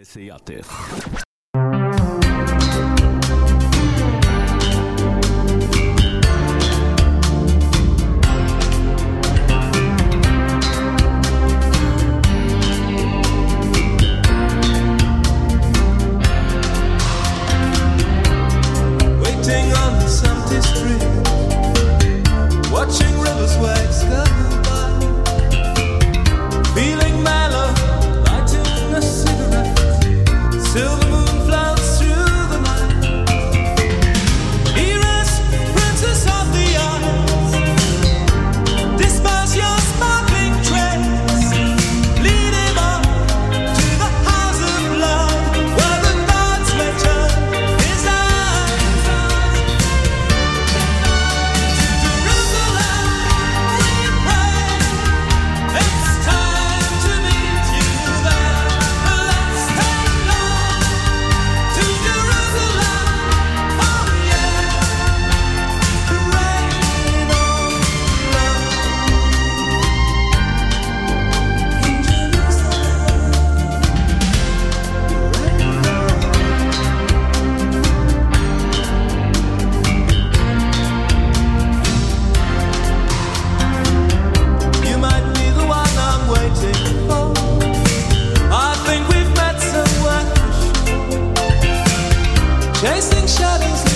Deseate. casting shadows